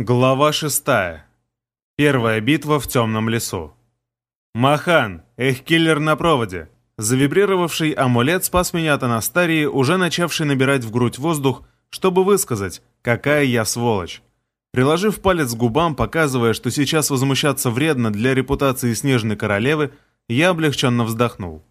Глава шестая. Первая битва в темном лесу. «Махан! Эх, киллер на проводе!» Завибрировавший амулет спас меня от Анастарии, уже начавший набирать в грудь воздух, чтобы высказать, какая я сволочь. Приложив палец к губам, показывая, что сейчас возмущаться вредно для репутации Снежной Королевы, я облегченно вздохнул.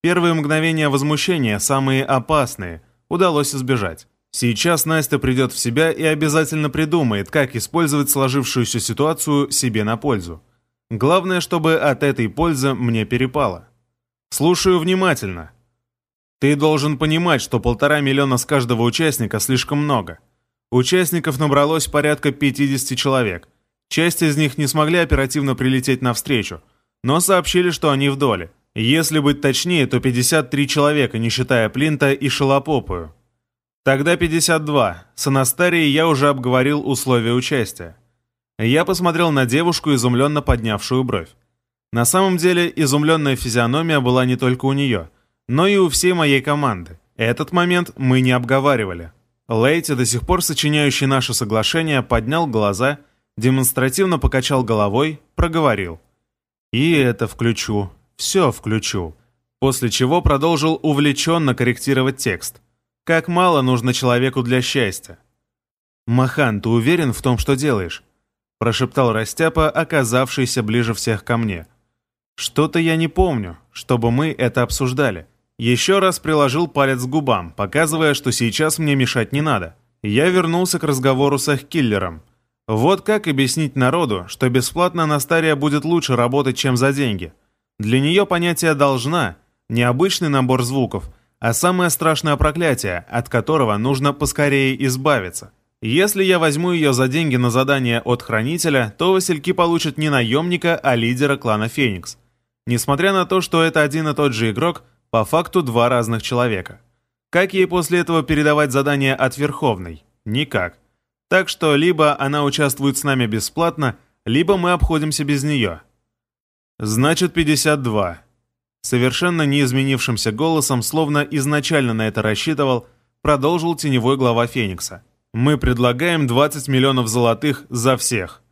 Первые мгновения возмущения, самые опасные, удалось избежать. Сейчас Настя придет в себя и обязательно придумает, как использовать сложившуюся ситуацию себе на пользу. Главное, чтобы от этой пользы мне перепало. Слушаю внимательно. Ты должен понимать, что полтора миллиона с каждого участника слишком много. Участников набралось порядка 50 человек. Часть из них не смогли оперативно прилететь навстречу, но сообщили, что они в доле. Если быть точнее, то 53 человека, не считая Плинта и Шалопопую. Тогда 52. С Анастарией я уже обговорил условия участия. Я посмотрел на девушку, изумленно поднявшую бровь. На самом деле, изумленная физиономия была не только у нее, но и у всей моей команды. Этот момент мы не обговаривали. Лейти, до сих пор сочиняющий наше соглашение, поднял глаза, демонстративно покачал головой, проговорил. «И это включу. Все включу». После чего продолжил увлеченно корректировать текст – как мало нужно человеку для счастья. «Махан, ты уверен в том, что делаешь?» прошептал Растяпа, оказавшийся ближе всех ко мне. «Что-то я не помню, чтобы мы это обсуждали». Еще раз приложил палец к губам, показывая, что сейчас мне мешать не надо. Я вернулся к разговору с Эхкиллером. Вот как объяснить народу, что бесплатно Настария будет лучше работать, чем за деньги. Для нее понятие «должна» — необычный набор звуков, а самое страшное проклятие, от которого нужно поскорее избавиться. Если я возьму ее за деньги на задание от Хранителя, то Васильки получат не наемника, а лидера клана Феникс. Несмотря на то, что это один и тот же игрок, по факту два разных человека. Как ей после этого передавать задание от Верховной? Никак. Так что либо она участвует с нами бесплатно, либо мы обходимся без нее. Значит, 52. Совершенно не изменившимся голосом, словно изначально на это рассчитывал, продолжил теневой глава Феникса. «Мы предлагаем 20 миллионов золотых за всех».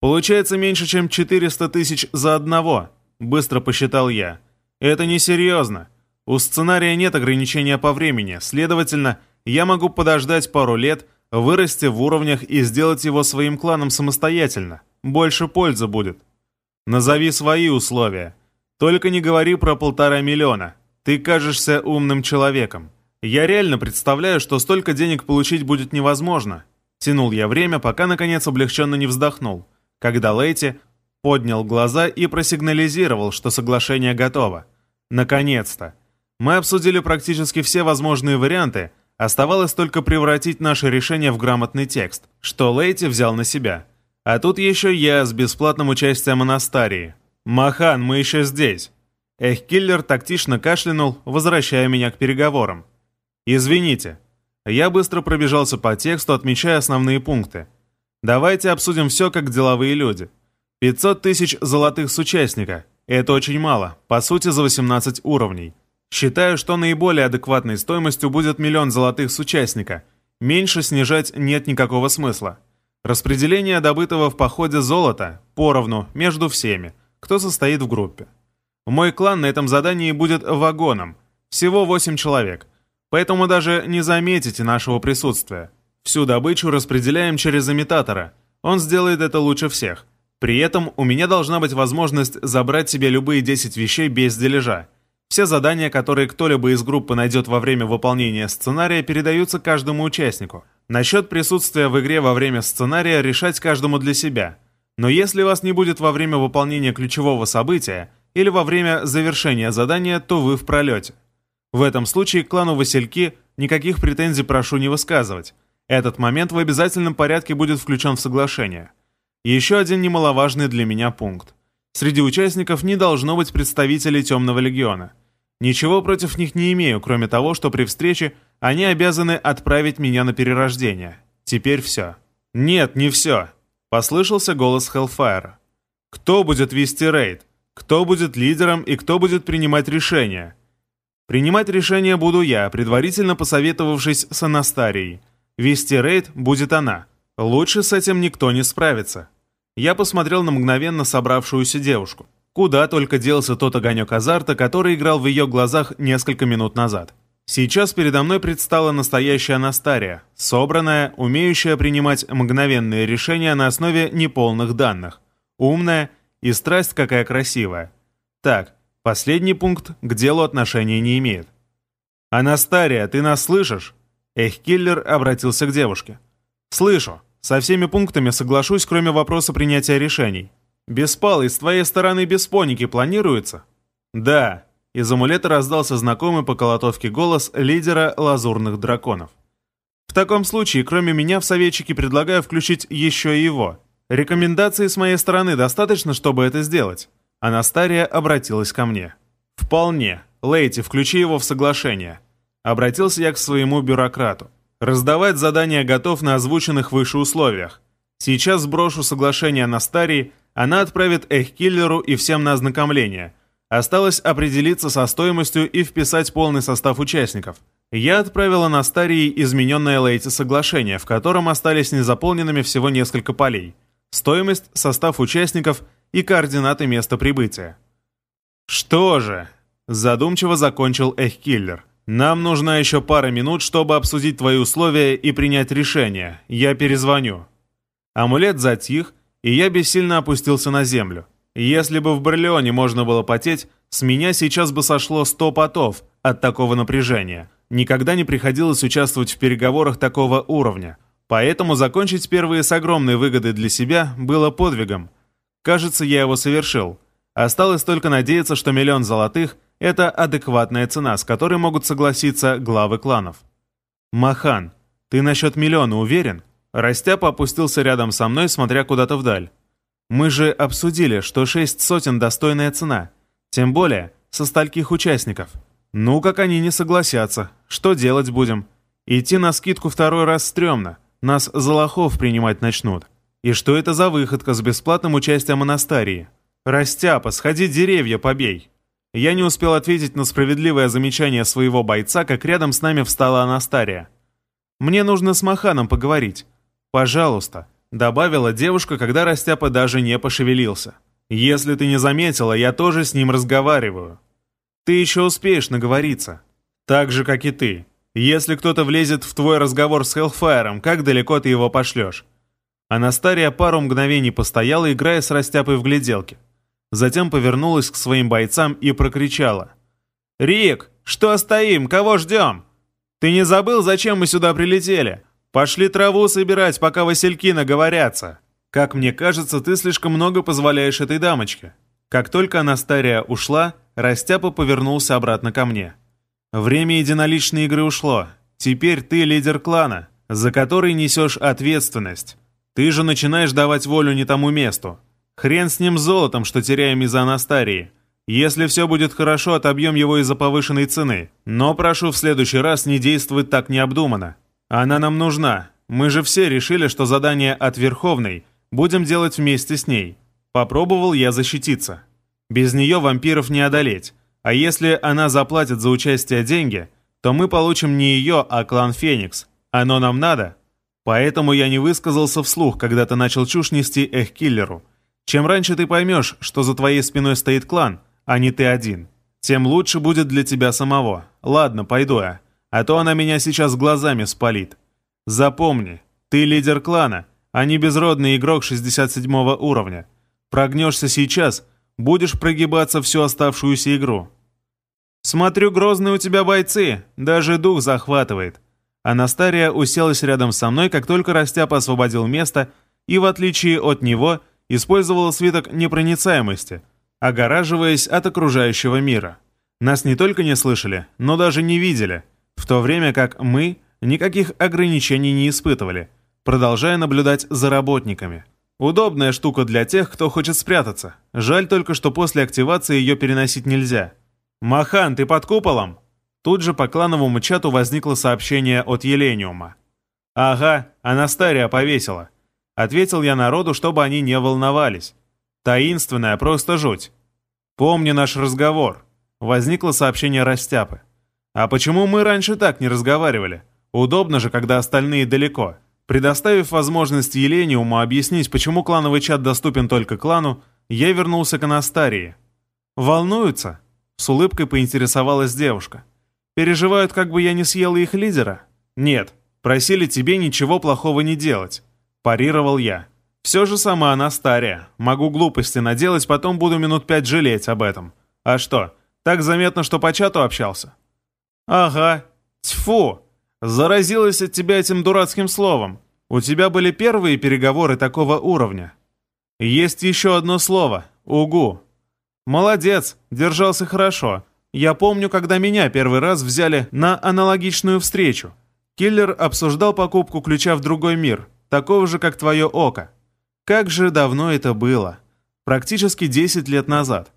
«Получается меньше, чем 400 тысяч за одного», — быстро посчитал я. «Это несерьезно. У сценария нет ограничения по времени, следовательно, я могу подождать пару лет, вырасти в уровнях и сделать его своим кланом самостоятельно. Больше пользы будет. Назови свои условия». Только не говори про полтора миллиона. Ты кажешься умным человеком. Я реально представляю, что столько денег получить будет невозможно. Тянул я время, пока наконец облегченно не вздохнул, когда Лейти поднял глаза и просигнализировал, что соглашение готово. Наконец-то. Мы обсудили практически все возможные варианты, оставалось только превратить наше решение в грамотный текст, что Лейти взял на себя. А тут еще я с бесплатным участием Анастарии. «Махан, мы еще здесь!» Эхкиллер тактично кашлянул, возвращая меня к переговорам. «Извините». Я быстро пробежался по тексту, отмечая основные пункты. «Давайте обсудим все как деловые люди. 500 тысяч золотых с участника. Это очень мало, по сути за 18 уровней. Считаю, что наиболее адекватной стоимостью будет миллион золотых с участника. Меньше снижать нет никакого смысла. Распределение добытого в походе золота поровну между всеми – кто состоит в группе. Мой клан на этом задании будет вагоном, всего 8 человек, поэтому даже не заметите нашего присутствия. Всю добычу распределяем через имитатора, он сделает это лучше всех. При этом у меня должна быть возможность забрать себе любые 10 вещей без дележа. Все задания, которые кто-либо из группы найдет во время выполнения сценария, передаются каждому участнику. Насчет присутствия в игре во время сценария решать каждому для себя – но если вас не будет во время выполнения ключевого события или во время завершения задания, то вы в пролете. В этом случае к клану Васильки никаких претензий прошу не высказывать. Этот момент в обязательном порядке будет включен в соглашение. Еще один немаловажный для меня пункт. Среди участников не должно быть представителей Темного Легиона. Ничего против них не имею, кроме того, что при встрече они обязаны отправить меня на перерождение. Теперь все. Нет, не все. Послышался голос Хеллфайра. «Кто будет вести рейд? Кто будет лидером и кто будет принимать решения?» «Принимать решения буду я, предварительно посоветовавшись с Анастарией. Вести рейд будет она. Лучше с этим никто не справится. Я посмотрел на мгновенно собравшуюся девушку. Куда только делся тот огонек азарта, который играл в ее глазах несколько минут назад. Сейчас передо мной предстала настоящая Анастария, собранная, умеющая принимать мгновенные решения на основе неполных данных, умная и страсть какая красивая. Так, последний пункт к делу отношения не имеет. «Анастария, ты нас слышишь?» Эхкиллер обратился к девушке. «Слышу. Со всеми пунктами соглашусь, кроме вопроса принятия решений. Беспалый, с твоей стороны беспоники планируется?» «Да». Из амулета раздался знакомый по колотовке голос лидера лазурных драконов. «В таком случае, кроме меня, в советчике предлагаю включить еще и его. Рекомендации с моей стороны достаточно, чтобы это сделать?» Анастария обратилась ко мне. «Вполне. Лейти, включи его в соглашение». Обратился я к своему бюрократу. Раздавать задания готов на озвученных выше условиях. Сейчас сброшу соглашение на Старии, она отправит Эхкиллеру и всем на ознакомление. Осталось определиться со стоимостью и вписать полный состав участников. Я отправила на Старии измененное Лейти соглашение, в котором остались незаполненными всего несколько полей. Стоимость, состав участников и координаты места прибытия. «Что же?» – задумчиво закончил Эхкиллер – нам нужна еще пара минут, чтобы обсудить твои условия и принять решение. Я перезвоню». Амулет затих, и я бессильно опустился на землю. Если бы в Барлеоне можно было потеть, с меня сейчас бы сошло сто потов от такого напряжения. Никогда не приходилось участвовать в переговорах такого уровня. Поэтому закончить первые с огромной выгодой для себя было подвигом. Кажется, я его совершил. Осталось только надеяться, что миллион золотых это адекватная цена, с которой могут согласиться главы кланов. «Махан, ты насчет миллиона уверен?» Растяпа опустился рядом со мной, смотря куда-то вдаль. «Мы же обсудили, что шесть сотен – достойная цена. Тем более, со стольких участников. Ну, как они не согласятся. Что делать будем? Идти на скидку второй раз стрёмно. Нас за лохов принимать начнут. И что это за выходка с бесплатным участием монастырии? Растяпа, сходи деревья побей!» Я не успел ответить на справедливое замечание своего бойца, как рядом с нами встала Анастария. «Мне нужно с Маханом поговорить. Пожалуйста», — добавила девушка, когда Растяпа даже не пошевелился. «Если ты не заметила, я тоже с ним разговариваю. Ты еще успеешь наговориться. Так же, как и ты. Если кто-то влезет в твой разговор с Хеллфайром, как далеко ты его пошлешь?» Анастария пару мгновений постояла, играя с Растяпой в гляделке. Затем повернулась к своим бойцам и прокричала. «Рик, что стоим? Кого ждем? Ты не забыл, зачем мы сюда прилетели? Пошли траву собирать, пока васильки наговорятся. Как мне кажется, ты слишком много позволяешь этой дамочке». Как только Анастария ушла, Растяпа повернулся обратно ко мне. «Время единоличной игры ушло. Теперь ты лидер клана, за который несешь ответственность. Ты же начинаешь давать волю не тому месту. Хрен с ним золотом, что теряем из-за Анастарии. Если все будет хорошо, отобьем его из-за повышенной цены. Но прошу в следующий раз не действовать так необдуманно. Она нам нужна. Мы же все решили, что задание от Верховной будем делать вместе с ней. Попробовал я защититься. Без нее вампиров не одолеть. А если она заплатит за участие деньги, то мы получим не ее, а клан Феникс. Оно нам надо. Поэтому я не высказался вслух, когда ты начал чушь нести Эхкиллеру. Чем раньше ты поймешь, что за твоей спиной стоит клан, а не ты один, тем лучше будет для тебя самого. Ладно, пойду я, а то она меня сейчас глазами спалит. Запомни, ты лидер клана, а не безродный игрок 67 уровня. Прогнешься сейчас, будешь прогибаться всю оставшуюся игру. Смотрю, грозные у тебя бойцы, даже дух захватывает. Анастария уселась рядом со мной, как только Растяпа освободил место, и, в отличие от него, использовала свиток непроницаемости, огораживаясь от окружающего мира. Нас не только не слышали, но даже не видели, в то время как мы никаких ограничений не испытывали, продолжая наблюдать за работниками. Удобная штука для тех, кто хочет спрятаться. Жаль только, что после активации ее переносить нельзя. «Махан, ты под куполом?» Тут же по клановому чату возникло сообщение от Елениума. «Ага, Анастария повесила. Ответил я народу, чтобы они не волновались. Таинственная, просто жуть. Помни наш разговор. Возникло сообщение Растяпы. А почему мы раньше так не разговаривали? Удобно же, когда остальные далеко. Предоставив возможность Елениуму объяснить, почему клановый чат доступен только клану, я вернулся к Анастарии. «Волнуются?» — с улыбкой поинтересовалась девушка. «Переживают, как бы я не съела их лидера?» «Нет, просили тебе ничего плохого не делать», — парировал я. «Все же сама Анастария. Могу глупости наделать, потом буду минут пять жалеть об этом. А что, так заметно, что по чату общался?» «Ага. Тьфу! Заразилась от тебя этим дурацким словом. У тебя были первые переговоры такого уровня. Есть еще одно слово — «угу». Молодец, держался хорошо. Я помню, когда меня первый раз взяли на аналогичную встречу. Киллер обсуждал покупку ключа в другой мир, такого же, как твое око. Как же давно это было. Практически 10 лет назад.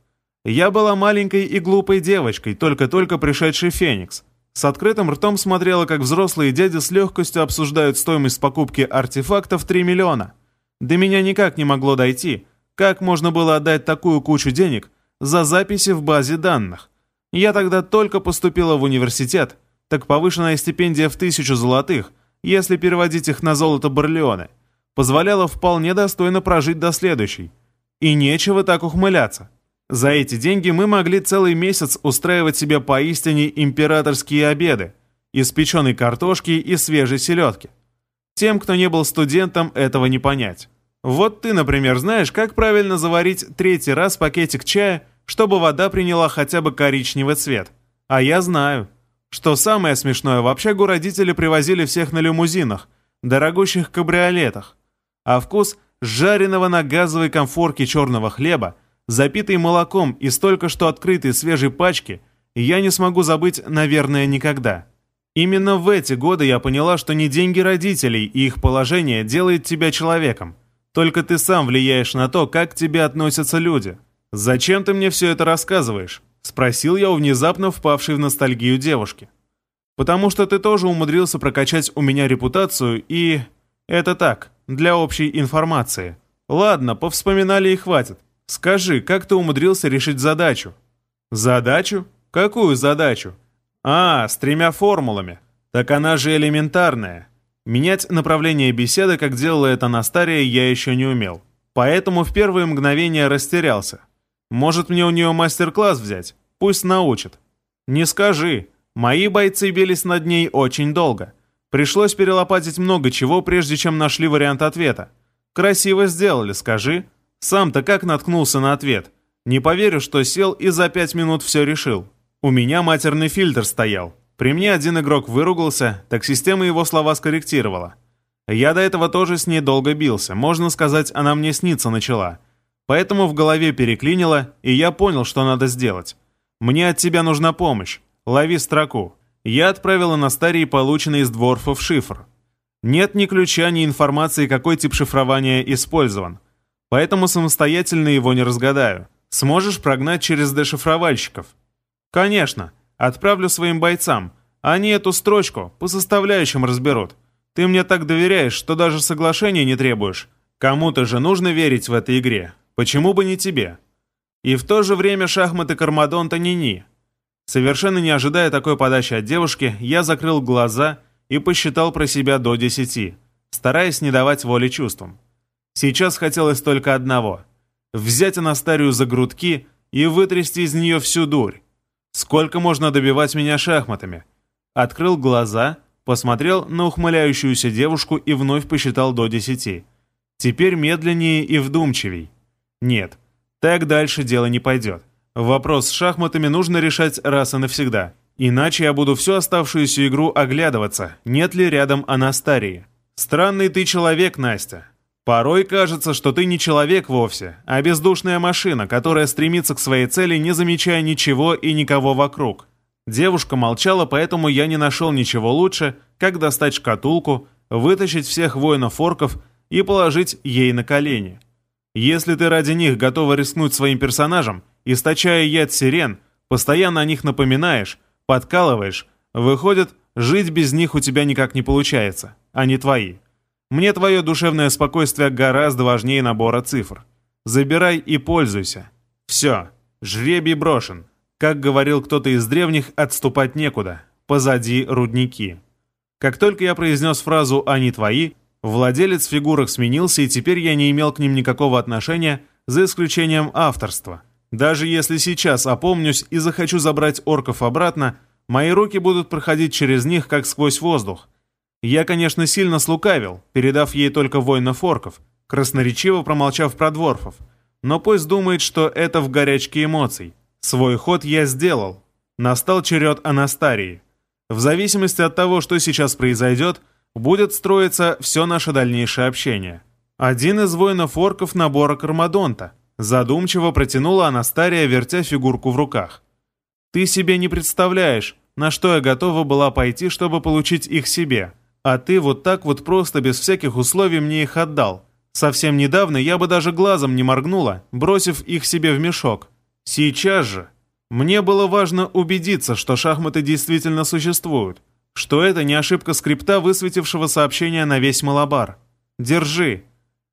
Я была маленькой и глупой девочкой, только-только пришедшей Феникс. С открытым ртом смотрела, как взрослые дяди с легкостью обсуждают стоимость покупки артефактов 3 миллиона. До меня никак не могло дойти, как можно было отдать такую кучу денег за записи в базе данных. Я тогда только поступила в университет, так повышенная стипендия в тысячу золотых, если переводить их на золото Барлеоне, позволяла вполне достойно прожить до следующей. И нечего так ухмыляться. За эти деньги мы могли целый месяц устраивать себе поистине императорские обеды из печеной картошки и свежей селедки. Тем, кто не был студентом, этого не понять. Вот ты, например, знаешь, как правильно заварить третий раз пакетик чая, чтобы вода приняла хотя бы коричневый цвет. А я знаю. Что самое смешное, в общагу родители привозили всех на лимузинах, дорогущих кабриолетах. А вкус жареного на газовой комфорке черного хлеба, запитый молоком из только что открытой свежей пачки, я не смогу забыть, наверное, никогда. Именно в эти годы я поняла, что не деньги родителей и их положение делает тебя человеком. Только ты сам влияешь на то, как к тебе относятся люди. Зачем ты мне все это рассказываешь? Спросил я у внезапно впавшей в ностальгию девушки. Потому что ты тоже умудрился прокачать у меня репутацию и... Это так, для общей информации. Ладно, повспоминали и хватит. Скажи, как ты умудрился решить задачу? Задачу? Какую задачу? А, с тремя формулами. Так она же элементарная. Менять направление беседы, как делала это Настария, я еще не умел. Поэтому в первые мгновения растерялся. Может мне у нее мастер-класс взять? Пусть научит. Не скажи. Мои бойцы бились над ней очень долго. Пришлось перелопатить много чего, прежде чем нашли вариант ответа. Красиво сделали, скажи. Сам-то как наткнулся на ответ? Не поверю, что сел и за пять минут все решил. У меня матерный фильтр стоял. При мне один игрок выругался, так система его слова скорректировала. Я до этого тоже с ней долго бился, можно сказать, она мне сниться начала. Поэтому в голове переклинило, и я понял, что надо сделать. Мне от тебя нужна помощь. Лови строку. Я отправила на старии полученный из дворфов шифр. Нет ни ключа, ни информации, какой тип шифрования использован. Поэтому самостоятельно его не разгадаю. Сможешь прогнать через дешифровальщиков? Конечно. Отправлю своим бойцам. Они эту строчку по составляющим разберут. Ты мне так доверяешь, что даже соглашения не требуешь. Кому-то же нужно верить в этой игре. Почему бы не тебе? И в то же время шахматы Кармадонта ни-ни. Совершенно не ожидая такой подачи от девушки, я закрыл глаза и посчитал про себя до десяти, стараясь не давать воли чувствам. Сейчас хотелось только одного — взять Анастарию за грудки и вытрясти из нее всю дурь, Сколько можно добивать меня шахматами? Открыл глаза, посмотрел на ухмыляющуюся девушку и вновь посчитал до десяти. Теперь медленнее и вдумчивей. Нет, так дальше дело не пойдет. Вопрос с шахматами нужно решать раз и навсегда. Иначе я буду всю оставшуюся игру оглядываться, нет ли рядом Анастарии. Странный ты человек, Настя. Порой кажется, что ты не человек вовсе, а бездушная машина, которая стремится к своей цели, не замечая ничего и никого вокруг. Девушка молчала, поэтому я не нашел ничего лучше, как достать шкатулку, вытащить всех воинов-орков и положить ей на колени. Если ты ради них готова рискнуть своим персонажем, источая яд сирен, постоянно о них напоминаешь, подкалываешь, выходит, жить без них у тебя никак не получается, а не твои. Мне твое душевное спокойствие гораздо важнее набора цифр. Забирай и пользуйся. Все, жребий брошен. Как говорил кто-то из древних, отступать некуда. Позади рудники. Как только я произнес фразу «они твои», Владелец фигурок сменился, и теперь я не имел к ним никакого отношения, за исключением авторства. Даже если сейчас опомнюсь и захочу забрать орков обратно, мои руки будут проходить через них, как сквозь воздух. Я, конечно, сильно слукавил, передав ей только воинов орков, красноречиво промолчав про дворфов. Но пусть думает, что это в горячке эмоций. Свой ход я сделал. Настал черед Анастарии. В зависимости от того, что сейчас произойдет, будет строиться все наше дальнейшее общение. Один из воинов-орков набора Кармадонта. Задумчиво протянула Анастария, вертя фигурку в руках. «Ты себе не представляешь, на что я готова была пойти, чтобы получить их себе. А ты вот так вот просто без всяких условий мне их отдал. Совсем недавно я бы даже глазом не моргнула, бросив их себе в мешок. Сейчас же. Мне было важно убедиться, что шахматы действительно существуют, что это не ошибка скрипта, высветившего сообщение на весь Малабар. Держи.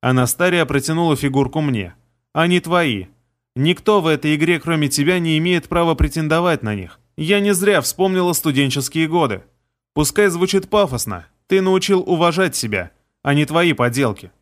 Анастария протянула фигурку мне. Они твои. Никто в этой игре, кроме тебя, не имеет права претендовать на них. Я не зря вспомнила студенческие годы. Пускай звучит пафосно, ты научил уважать себя, а не твои поделки.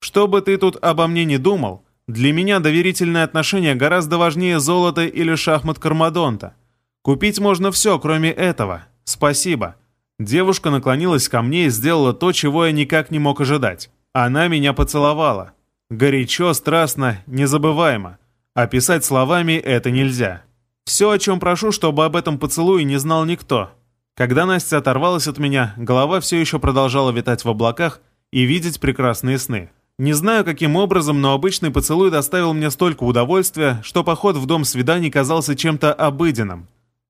Что бы ты тут обо мне не думал, для меня доверительное отношение гораздо важнее золота или шахмат Кармадонта. Купить можно все, кроме этого. Спасибо. Девушка наклонилась ко мне и сделала то, чего я никак не мог ожидать. Она меня поцеловала. Горячо, страстно, незабываемо. Описать словами это нельзя. Все, о чем прошу, чтобы об этом поцелуе не знал никто. Когда Настя оторвалась от меня, голова все еще продолжала витать в облаках и видеть прекрасные сны. Не знаю, каким образом, но обычный поцелуй доставил мне столько удовольствия, что поход в дом свиданий казался чем-то обыденным.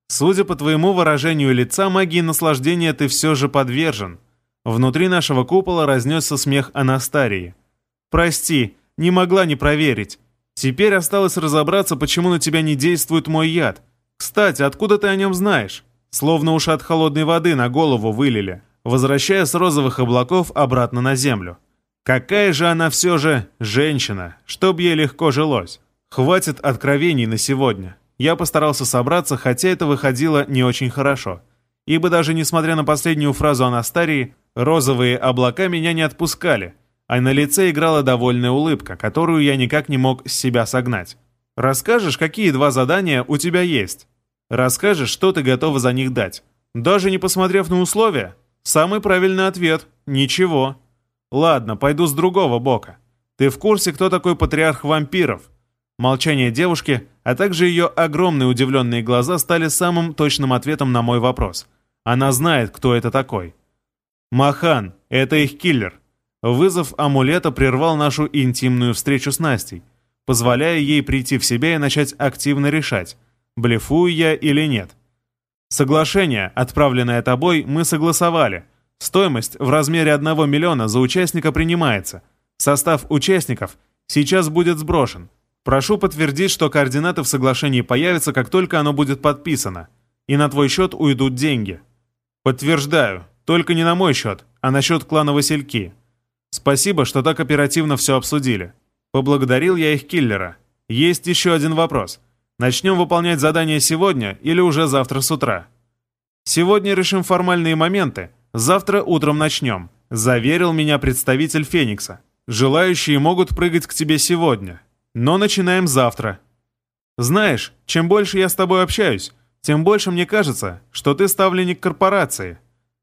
Судя по твоему выражению лица, магии наслаждения ты все же подвержен. Внутри нашего купола разнесся смех Анастарии. «Прости, не могла не проверить. Теперь осталось разобраться, почему на тебя не действует мой яд. Кстати, откуда ты о нем знаешь? Словно уж от холодной воды на голову вылили, возвращая с розовых облаков обратно на землю». Какая же она все же женщина, чтоб ей легко жилось. Хватит откровений на сегодня. Я постарался собраться, хотя это выходило не очень хорошо. Ибо даже несмотря на последнюю фразу Анастарии, розовые облака меня не отпускали, а на лице играла довольная улыбка, которую я никак не мог с себя согнать. «Расскажешь, какие два задания у тебя есть? Расскажешь, что ты готова за них дать? Даже не посмотрев на условия? Самый правильный ответ – ничего». «Ладно, пойду с другого бока. Ты в курсе, кто такой патриарх вампиров?» Молчание девушки, а также ее огромные удивленные глаза стали самым точным ответом на мой вопрос. Она знает, кто это такой. «Махан, это их киллер». Вызов амулета прервал нашу интимную встречу с Настей, позволяя ей прийти в себя и начать активно решать, блефую я или нет. Соглашение, отправленное тобой, мы согласовали — Стоимость в размере 1 миллиона за участника принимается. Состав участников сейчас будет сброшен. Прошу подтвердить, что координаты в соглашении появятся, как только оно будет подписано. И на твой счет уйдут деньги. Подтверждаю. Только не на мой счет, а на счет клана Васильки. Спасибо, что так оперативно все обсудили. Поблагодарил я их киллера. Есть еще один вопрос. Начнем выполнять задание сегодня или уже завтра с утра? Сегодня решим формальные моменты, Завтра утром начнем», — заверил меня представитель Феникса. «Желающие могут прыгать к тебе сегодня, но начинаем завтра». «Знаешь, чем больше я с тобой общаюсь, тем больше мне кажется, что ты ставленник корпорации»,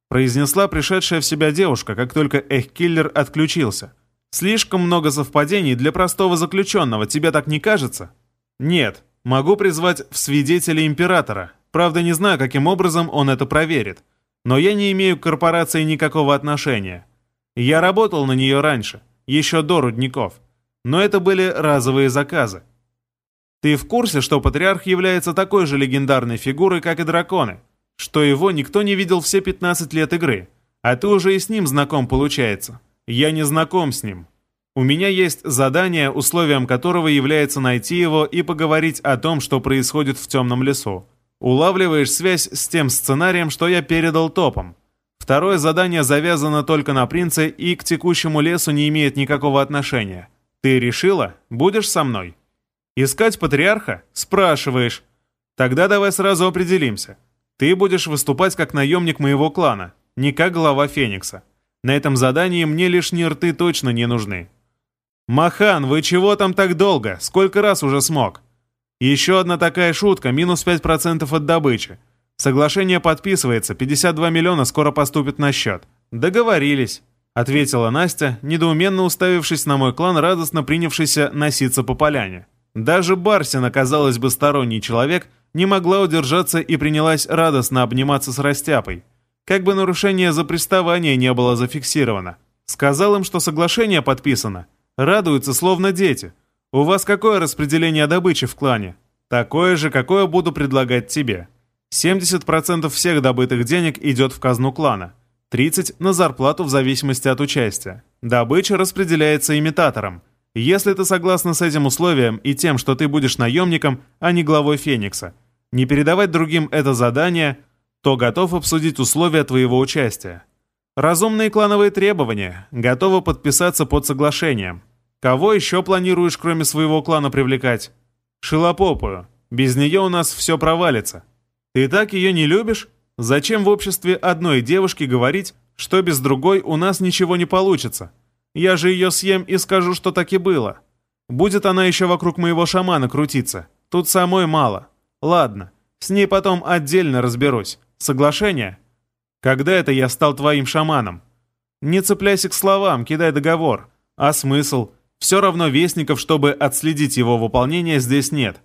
произнесла пришедшая в себя девушка, как только Эхкиллер отключился. «Слишком много совпадений для простого заключенного, тебе так не кажется?» «Нет, могу призвать в свидетели Императора, правда не знаю, каким образом он это проверит. Но я не имею к корпорации никакого отношения. Я работал на нее раньше, еще до рудников. Но это были разовые заказы. Ты в курсе, что Патриарх является такой же легендарной фигурой, как и драконы? Что его никто не видел все 15 лет игры? А ты уже и с ним знаком получается. Я не знаком с ним. У меня есть задание, условием которого является найти его и поговорить о том, что происходит в темном лесу. Улавливаешь связь с тем сценарием, что я передал топом. Второе задание завязано только на принце и к текущему лесу не имеет никакого отношения. Ты решила? Будешь со мной? Искать патриарха? Спрашиваешь. Тогда давай сразу определимся. Ты будешь выступать как наемник моего клана, не как глава Феникса. На этом задании мне лишние рты точно не нужны. «Махан, вы чего там так долго? Сколько раз уже смог?» «Еще одна такая шутка, минус 5% от добычи. Соглашение подписывается, 52 миллиона скоро поступит на счет. Договорились», — ответила Настя, недоуменно уставившись на мой клан, радостно принявшийся носиться по поляне. Даже Барсина, казалось бы, сторонний человек, не могла удержаться и принялась радостно обниматься с Растяпой. Как бы нарушение за приставание не было зафиксировано. Сказал им, что соглашение подписано. Радуются, словно дети. У вас какое распределение добычи в клане? Такое же, какое буду предлагать тебе. 70% всех добытых денег идет в казну клана. 30% на зарплату в зависимости от участия. Добыча распределяется имитатором. Если ты согласна с этим условием и тем, что ты будешь наемником, а не главой Феникса, не передавать другим это задание, то готов обсудить условия твоего участия. Разумные клановые требования, готова подписаться под соглашением. Кого еще планируешь, кроме своего клана, привлекать? Шилопопую. Без нее у нас все провалится. Ты так ее не любишь? Зачем в обществе одной девушки говорить, что без другой у нас ничего не получится? Я же ее съем и скажу, что так и было. Будет она еще вокруг моего шамана крутиться. Тут самой мало. Ладно, с ней потом отдельно разберусь. Соглашение? Когда это я стал твоим шаманом? Не цепляйся к словам, кидай договор. А смысл? Все равно вестников, чтобы отследить его выполнение, здесь нет.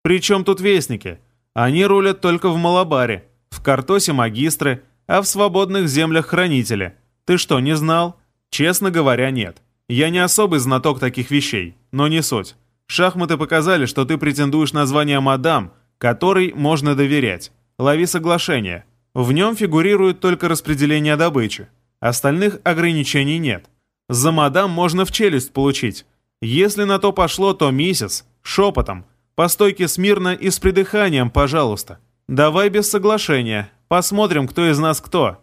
Причем тут вестники? Они рулят только в Малабаре, в Картосе магистры, а в свободных землях хранители. Ты что, не знал? Честно говоря, нет. Я не особый знаток таких вещей, но не суть. Шахматы показали, что ты претендуешь на звание мадам, которой можно доверять. Лови соглашение. В нем фигурирует только распределение добычи. Остальных ограничений нет. За мадам можно в челюсть получить. Если на то пошло, то миссис, шепотом, по стойке смирно и с придыханием, пожалуйста. Давай без соглашения. Посмотрим, кто из нас кто.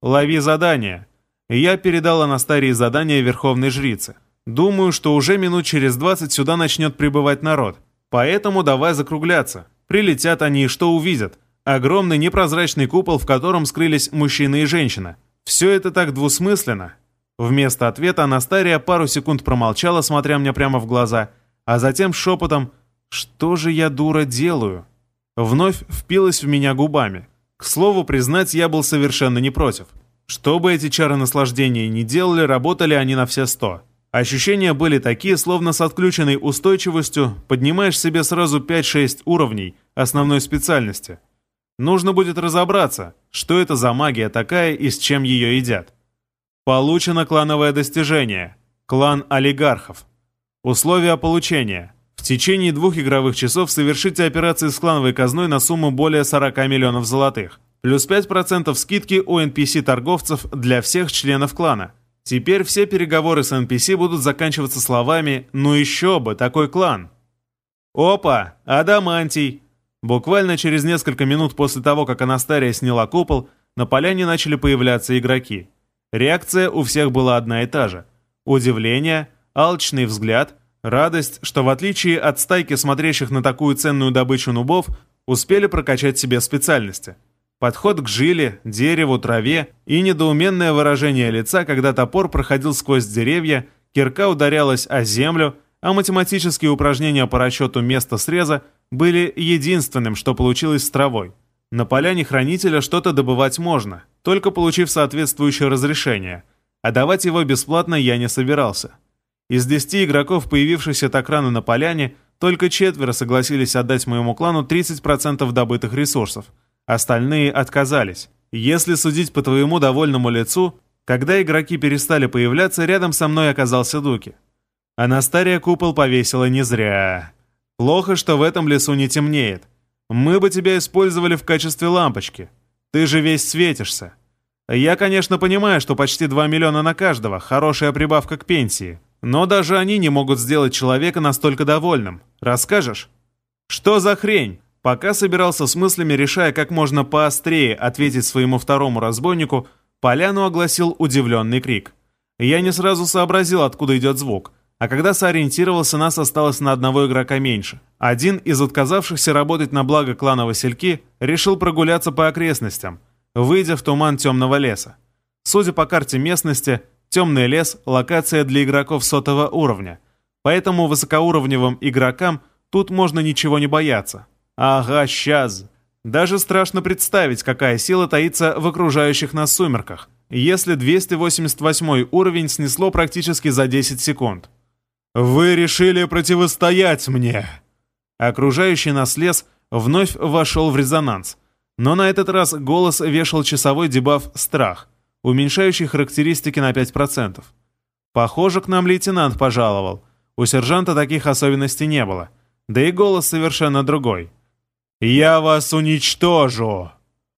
Лови задание. Я передал Анастарии задание Верховной Жрицы. Думаю, что уже минут через 20 сюда начнет прибывать народ. Поэтому давай закругляться. Прилетят они и что увидят? Огромный непрозрачный купол, в котором скрылись мужчина и женщина. Все это так двусмысленно. Вместо ответа Анастария пару секунд промолчала, смотря мне прямо в глаза, а затем шепотом «Что же я, дура, делаю?» Вновь впилась в меня губами. К слову, признать, я был совершенно не против. Что бы эти чары наслаждения ни делали, работали они на все сто. Ощущения были такие, словно с отключенной устойчивостью поднимаешь себе сразу 5-6 уровней основной специальности. Нужно будет разобраться, что это за магия такая и с чем ее едят. Получено клановое достижение. Клан олигархов. Условия получения. В течение двух игровых часов совершите операции с клановой казной на сумму более 40 миллионов золотых. Плюс 5% скидки у NPC-торговцев для всех членов клана. Теперь все переговоры с NPC будут заканчиваться словами «Ну еще бы, такой клан!» «Опа! Адамантий!» Буквально через несколько минут после того, как Анастария сняла купол, на поляне начали появляться игроки. Реакция у всех была одна и та же. Удивление, алчный взгляд, радость, что в отличие от стайки смотрящих на такую ценную добычу нубов, успели прокачать себе специальности – Подход к жиле, дереву, траве и недоуменное выражение лица, когда топор проходил сквозь деревья, кирка ударялась о землю, а математические упражнения по расчету места среза были единственным, что получилось с травой. На поляне хранителя что-то добывать можно, только получив соответствующее разрешение, а давать его бесплатно я не собирался. Из 10 игроков, появившихся так рано на поляне, только четверо согласились отдать моему клану 30% добытых ресурсов – Остальные отказались. Если судить по твоему довольному лицу, когда игроки перестали появляться, рядом со мной оказался Дуки. Анастария купол повесила не зря. Плохо, что в этом лесу не темнеет. Мы бы тебя использовали в качестве лампочки. Ты же весь светишься. Я, конечно, понимаю, что почти 2 миллиона на каждого, хорошая прибавка к пенсии. Но даже они не могут сделать человека настолько довольным. Расскажешь? Что за хрень? Пока собирался с мыслями, решая как можно поострее ответить своему второму разбойнику, поляну огласил удивленный крик. Я не сразу сообразил, откуда идет звук, а когда сориентировался, нас осталось на одного игрока меньше. Один из отказавшихся работать на благо клана Васильки решил прогуляться по окрестностям, выйдя в туман темного леса. Судя по карте местности, темный лес – локация для игроков сотого уровня, поэтому высокоуровневым игрокам тут можно ничего не бояться. Ага, сейчас. Даже страшно представить, какая сила таится в окружающих нас сумерках, если 288 уровень снесло практически за 10 секунд. «Вы решили противостоять мне!» Окружающий нас лес вновь вошел в резонанс, но на этот раз голос вешал часовой дебаф «Страх», уменьшающий характеристики на 5%. Похоже, к нам лейтенант пожаловал. У сержанта таких особенностей не было. Да и голос совершенно другой. «Я вас уничтожу!»